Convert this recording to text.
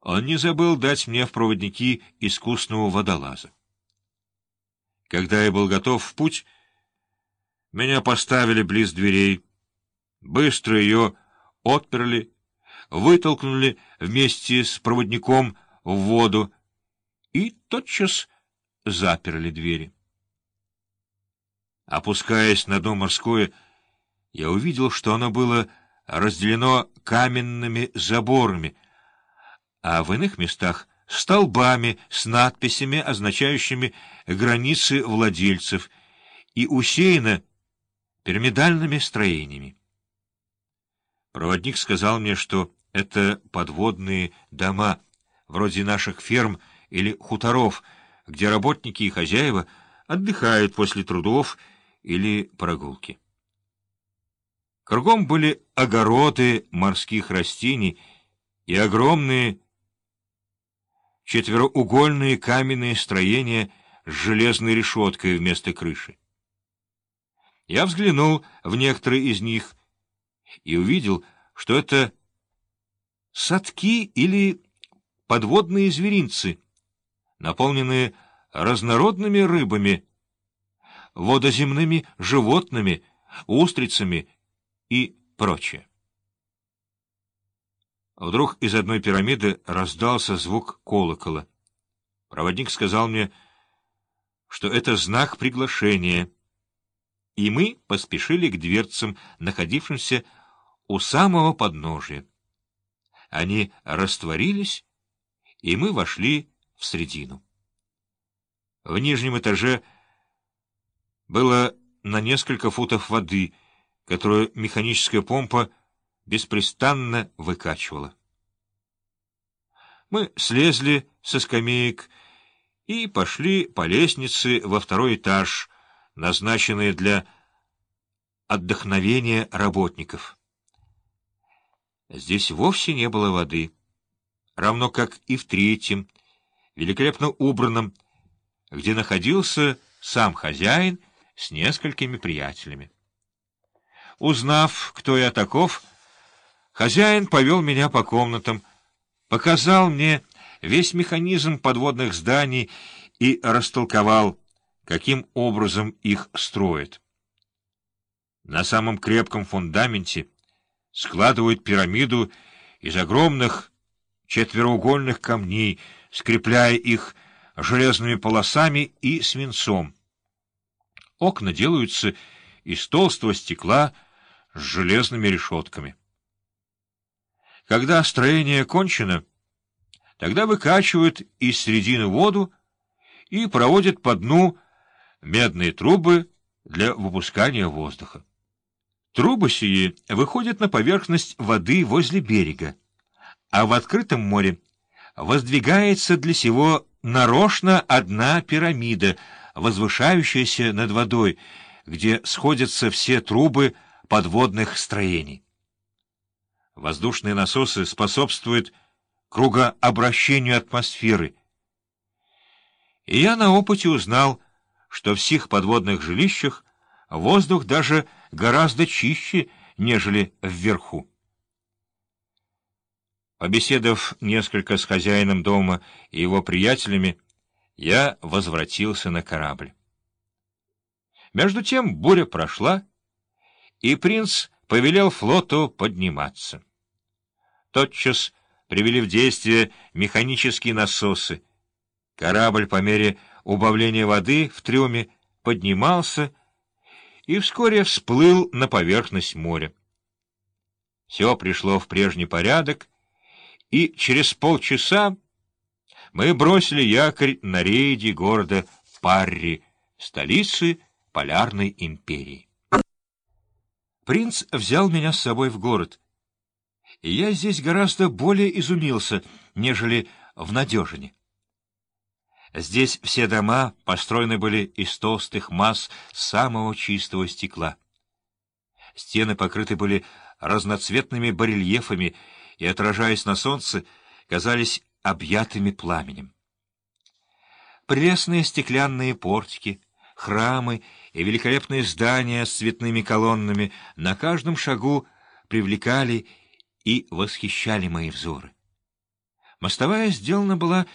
Он не забыл дать мне в проводники искусного водолаза. Когда я был готов в путь, меня поставили близ дверей, быстро ее отперли, вытолкнули вместе с проводником в воду и тотчас заперли двери. Опускаясь на дно морское, я увидел, что оно было разделено каменными заборами, а в иных местах — столбами с надписями, означающими границы владельцев, и усеяно пирамидальными строениями. Проводник сказал мне, что это подводные дома, вроде наших ферм или хуторов, где работники и хозяева отдыхают после трудов или прогулки. Кругом были огороды морских растений и огромные четвероугольные каменные строения с железной решеткой вместо крыши. Я взглянул в некоторые из них и увидел, что это садки или подводные зверинцы, наполненные разнородными рыбами, водоземными животными, устрицами и прочее. Вдруг из одной пирамиды раздался звук колокола. Проводник сказал мне, что это знак приглашения, и мы поспешили к дверцам, находившимся у самого подножия. Они растворились, и мы вошли в середину. В нижнем этаже было на несколько футов воды, которую механическая помпа беспрестанно выкачивала. Мы слезли со скамеек и пошли по лестнице во второй этаж, назначенный для отдохновения работников. Здесь вовсе не было воды, равно как и в третьем, великолепно убранном, где находился сам хозяин с несколькими приятелями. Узнав, кто я таков, хозяин повел меня по комнатам, показал мне весь механизм подводных зданий и растолковал, каким образом их строят. На самом крепком фундаменте складывают пирамиду из огромных четвероугольных камней, скрепляя их железными полосами и свинцом. Окна делаются из толстого стекла с железными решетками. Когда строение кончено, тогда выкачивают из середины воду и проводят по дну медные трубы для выпускания воздуха. Трубы сии выходят на поверхность воды возле берега, а в открытом море воздвигается для сего нарочно одна пирамида, возвышающаяся над водой, где сходятся все трубы подводных строений. Воздушные насосы способствуют кругообращению атмосферы. И я на опыте узнал, что в сих подводных жилищах воздух даже гораздо чище, нежели вверху. Побеседовав несколько с хозяином дома и его приятелями, я возвратился на корабль. Между тем буря прошла, и принц повелел флоту подниматься. Тотчас привели в действие механические насосы. Корабль по мере убавления воды в трюме поднимался и вскоре всплыл на поверхность моря. Все пришло в прежний порядок, и через полчаса мы бросили якорь на рейде города Парри, столицы Полярной империи. Принц взял меня с собой в город, и я здесь гораздо более изумился, нежели в Надежине. Здесь все дома построены были из толстых масс самого чистого стекла. Стены покрыты были разноцветными барельефами и, отражаясь на солнце, казались объятыми пламенем. Прелестные стеклянные портики, храмы и великолепные здания с цветными колоннами на каждом шагу привлекали и восхищали мои взоры. Мостовая сделана была